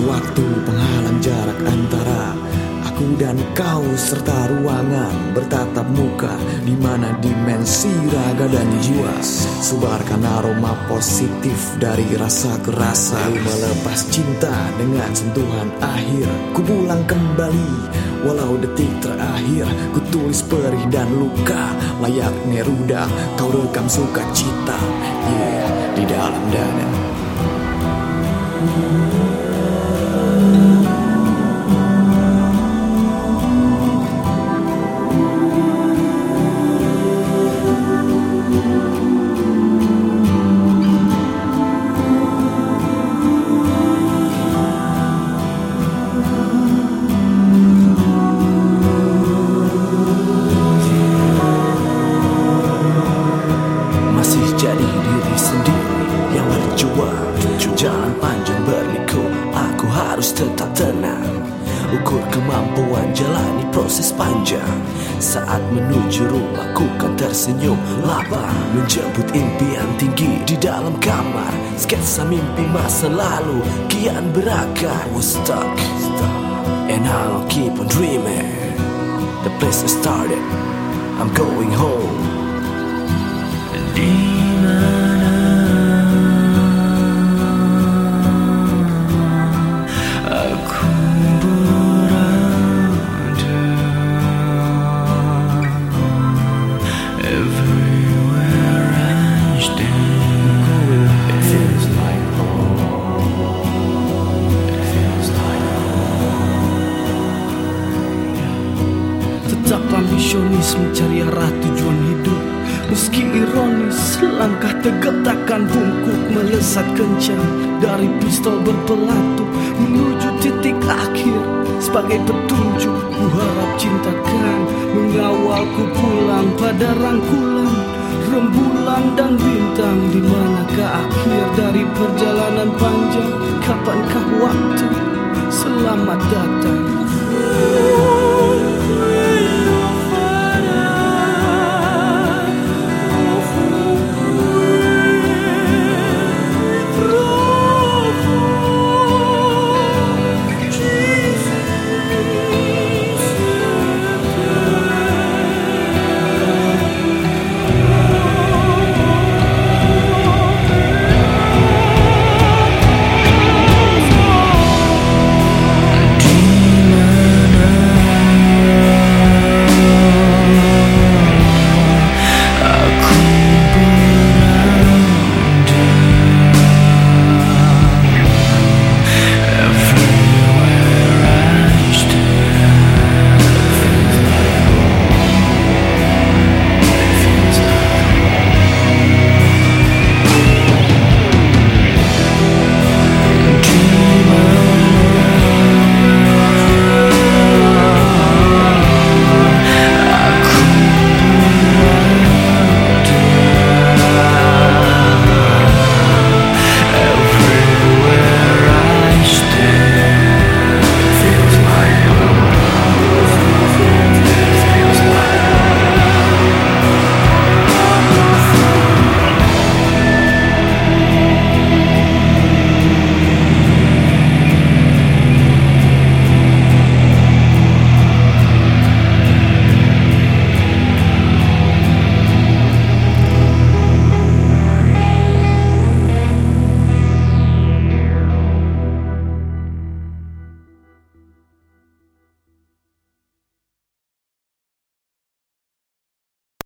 Waktu penghalang jarak antara dan kau serta ruangan bertatap muka di mana dimensi raga dan jiwa. Sebarkan aroma positif dari rasa ke rasa Lalu melepas cinta dengan sentuhan akhir. Ku pulang kembali walau detik terakhir. Ku tulis perih dan luka layak Neruda. Kau rekam sukacita yeah di dalam dada. Masih tetap tenang? Ukur kemampuan jalani proses panjang. Saat menuju rumahku kan tersenyum lapar Menjemput impian tinggi di dalam kamar. Sketsa mimpi masa lalu kian berakar I was stuck. And I'll keep on dreaming. The place I started. I'm going home. Aku Ambisionis mencari arah tujuan hidup. Meski ironis Langkah tegap takkan bungkuk Melesat kencang Dari pistol berpelatu Menuju titik akhir. Sebagai petunjuk Ku harap cintakan Mengawalku pulang pada rangkulan. Rembulan dan bintang di manakah akhir dari perjalanan panjang? Kapankah waktu Selamat datang